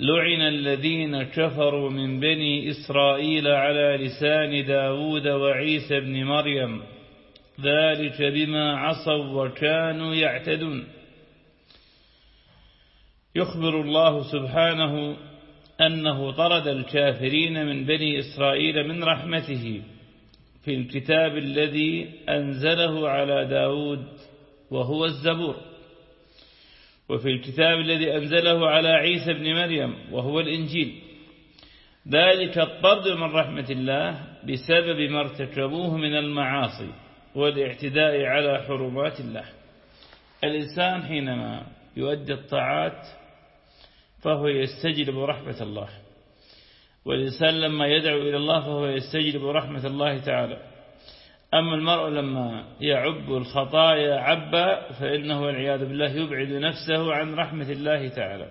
لعن الذين كفروا من بني إسرائيل على لسان داود وعيسى بن مريم. ذلك بما عصوا وكانوا يعتدون. يخبر الله سبحانه أنه طرد الكافرين من بني إسرائيل من رحمته في الكتاب الذي أنزله على داود وهو الزبور. وفي الكتاب الذي أنزله على عيسى بن مريم وهو الإنجيل. ذلك الطرد من رحمة الله بسبب ما ارتكبوه من المعاصي والاعتداء على حرمات الله. الإنسان حينما يؤدي الطاعات فهو يستجلب رحمة الله. والإنسان لما يدعو إلى الله فهو يستجلب رحمة الله تعالى. أما المرء لما يعب الخطايا عبا فإنه والعياذ بالله يبعد نفسه عن رحمة الله تعالى.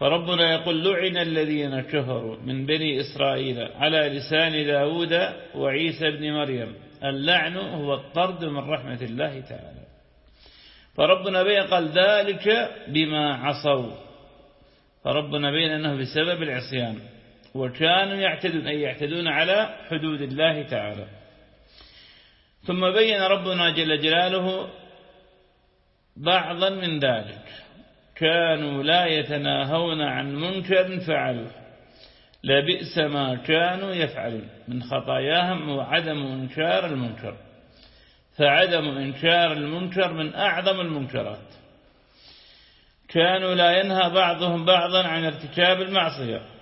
فربنا يقول لعن الذين كفروا من بني إسرائيل على لسان داود وعيسى بن مريم. اللعن هو الطرد من رحمة الله تعالى. فربنا بين قال ذلك بما عصوا. فربنا بين أنه بسبب العصيان. وكانوا يعتدون أي يعتدون على حدود الله تعالى. ثم بين ربنا جل جلاله بعضا من ذلك. كانوا لا يتناهون عن منكر فعلوه لبئس ما كانوا يفعلون. من خطاياهم وعدم إنكار المنكر. فعدم إنكار المنكر من أعظم المنكرات. كانوا لا ينهى بعضهم بعضا عن ارتكاب المعصية.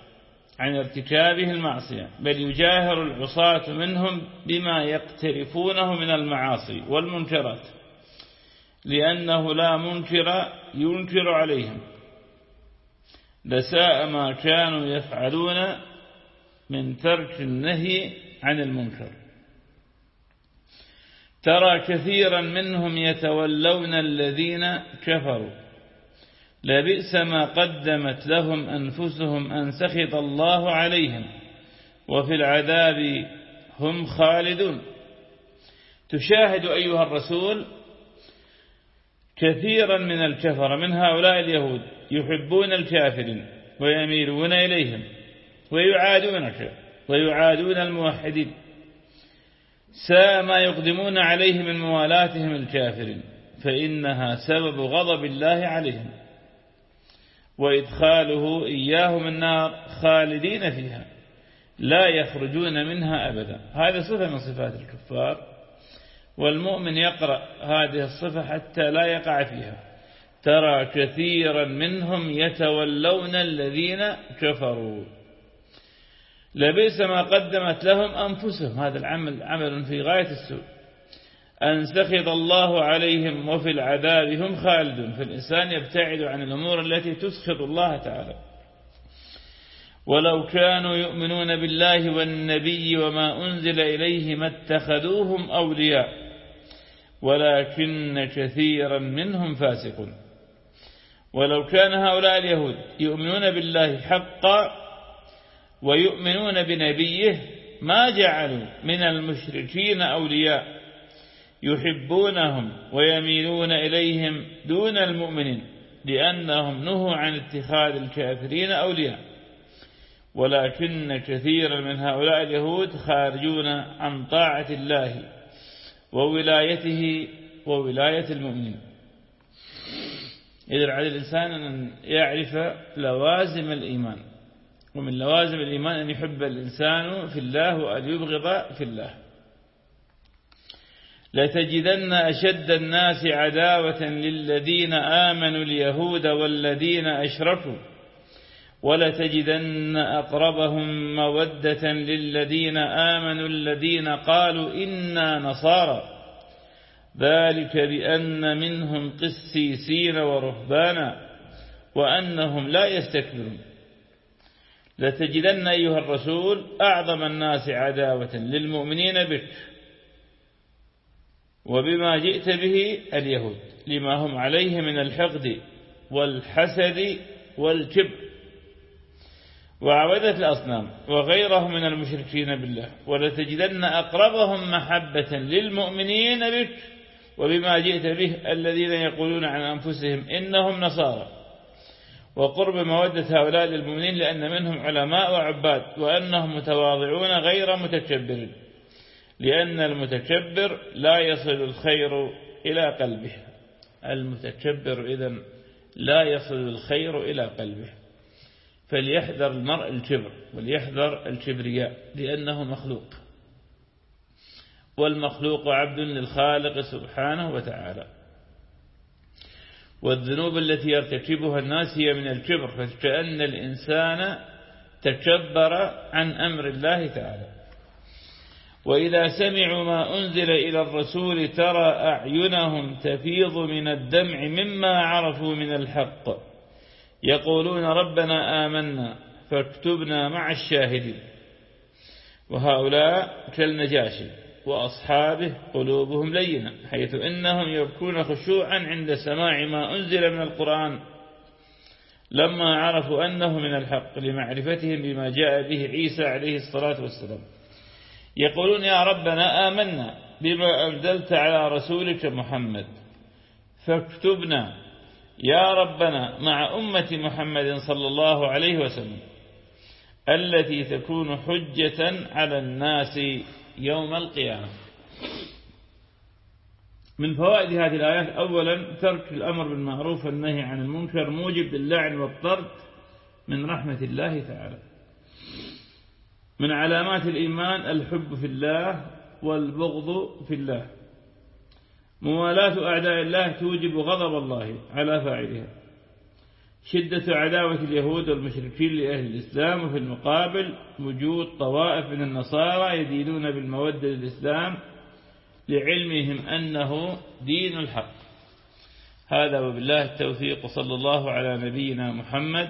عن ارتكابه المعصية بل يجاهر العصاة منهم بما يقترفونه من المعاصي والمنكرات لأنه لا منكر ينكر عليهم لساء ما كانوا يفعلون من ترك النهي عن المنكر. ترى كثيرا منهم يتولون الذين كفروا لبئس ما قدمت لهم أنفسهم أن سخط الله عليهم وفي العذاب هم خالدون. تشاهد أيها الرسول كثيرا من الكفر من هؤلاء اليهود يحبون الكافرين ويميلون إليهم ويعادونك ويعادون الموحدين. ساء ما يقدمون عليه من موالاتهم الكافرين فإنها سبب غضب الله عليهم. وإدخاله إياهم النار خالدين فيها لا يخرجون منها أبدا. هذه صفة من صفات الكفار والمؤمن يقرأ هذه الصفة حتى لا يقع فيها. ترى كثيرا منهم يتولون الذين كفروا. لبئس ما قدمت لهم أنفسهم. هذا العمل عمل في غاية السوء. أن سخط الله عليهم وفي العذاب هم خالدون. فالإنسان يبتعد عن الأمور التي تسخط الله تعالى. ولو كانوا يؤمنون بالله والنبي وما أنزل إليه ما اتخذوهم أولياء ولكن كثيرا منهم فاسقون. ولو كان هؤلاء اليهود يؤمنون بالله حقا ويؤمنون بنبيه ما جعلوا من المشركين أولياء. يحبونهم ويميلون إليهم دون المؤمنين لأنهم نهوا عن اتخاذ الكافرين أولياء. ولكن كثيرا من هؤلاء اليهود خارجون عن طاعة الله وولايته وولاية المؤمنين. إذا على الإنسان أن يعرف لوازم الإيمان ومن لوازم الإيمان أن يحب الإنسان في الله وأن يبغض في الله. لتجدن أشد الناس عداوة للذين آمنوا اليهود والذين أشركوا ولتجدن أقربهم مودة للذين آمنوا الذين قالوا إنا نصارى. ذلك بأن منهم قسيسين ورهبانا وأنهم لا يستكبرون. لتجدن أيها الرسول أعظم الناس عداوة للمؤمنين بك وبما جئت به اليهود لما هم عليه من الحقد والحسد والكبر. وعبدة الأصنام وغيرهم من المشركين بالله ولتجدن أقربهم محبة للمؤمنين بك. وبما جئت به الذين يقولون عن أنفسهم إنهم نصارى. وقرب مودة هؤلاء للمؤمنين لأن منهم علماء وعباد وأنهم متواضعون غير متكبرين. لأن المتكبر لا يصل الخير إلى قلبه. المتكبر إذن لا يصل الخير إلى قلبه. فليحذر المرء الكبر وليحذر الكبرياء لأنه مخلوق. والمخلوق عبد للخالق سبحانه وتعالى. والذنوب التي يرتكبها الناس هي من الكبر فكأن الإنسان تكبر عن أمر الله تعالى. وإذا سمعوا ما أنزل إلى الرسول ترى أعينهم تفيض من الدمع مما عرفوا من الحق. يقولون ربنا آمنا فاكتبنا مع الشاهدين. وهؤلاء كالنجاشي وأصحابه قلوبهم لينة حيث إنهم يبكون خشوعا عند سماع ما أنزل من القرآن. لما عرفوا أنه من الحق لمعرفتهم بما جاء به عيسى عليه الصلاة والسلام. يقولون يا ربنا آمنا بما أنزلت على رسولك محمد فاكتبنا يا ربنا مع أمة محمد صلى الله عليه وسلم التي تكون حجة على الناس يوم القيامة. من فوائد هذه الآيات أولا ترك الأمر بالمعروف والنهي عن المنكر موجب للعن والطرد من رحمة الله تعالى. من علامات الإيمان الحب في الله والبغض في الله. موالاة أعداء الله توجب غضب الله على فاعلها. شدة عداوة اليهود والمشركين لأهل الإسلام وفي المقابل وجود طوائف من النصارى يدينون بالمودة للإسلام لعلمهم أنه دين الحق. هذا وبالله التوفيق صلى الله على نبينا محمد